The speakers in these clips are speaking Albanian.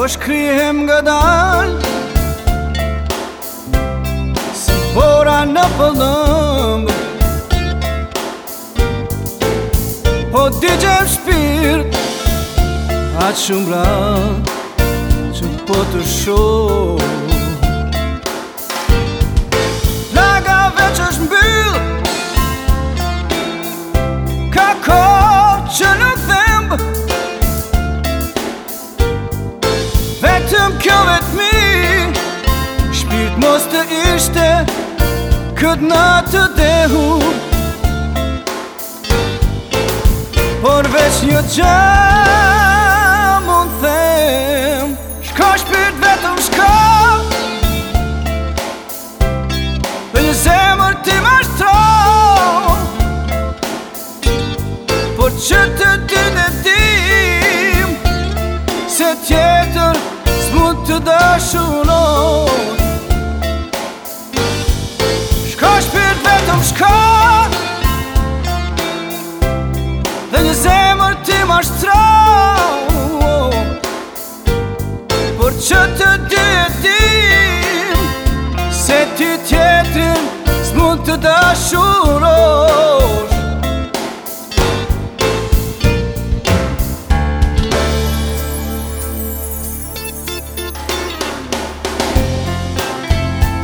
Po shkrihem nga dal Si bora në pëllëm Po di gjem shpirt Atë shumë bra Që po të shumë jam kjo vetëmi Shpirt mos të ishte Këtë na të dehu Por veç një gjem Unë them Shko shpirt vetëm shko Për një zemër ti më shtro Por që të dy në dim Se tjetër mund të dëshunon Shka shpirt vetëm shka Dhe një zemër ti ma shtra Por që të dyjetim Se ti tjetrin Së mund të dëshunon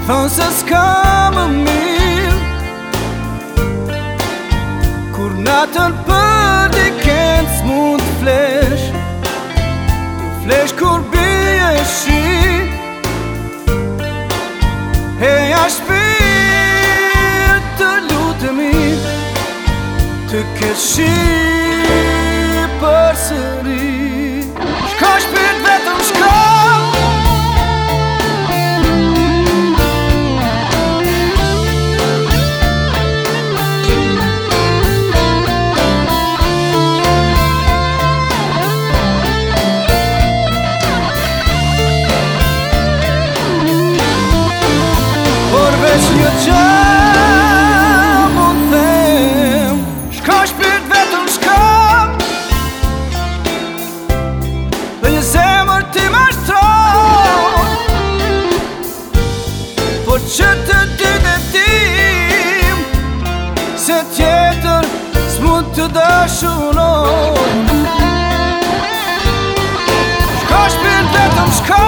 Thonë se s'ka më mirë Kur natën për di këndë s'mund të flesh Të flesh kur bje shi E ja shpirë të lutëmi Të këshirë për sërë që mund them Shko shpirt vetëm shko Dhe një zemër ti më shtro Por që të ty dhe tim Se tjetër s'mund të dashunon Shko shpirt vetëm shko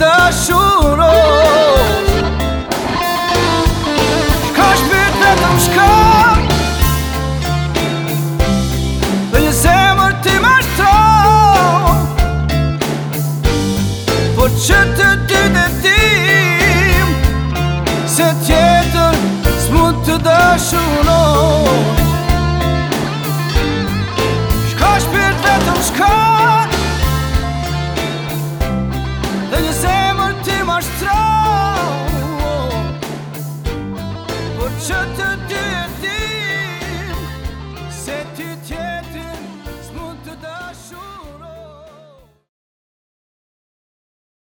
Dëshuro Shko shpirt me të mshko Një zemër ti më shtro Por që të dyne tim Se tjetër S'mu të dëshuro Shko shpirt me të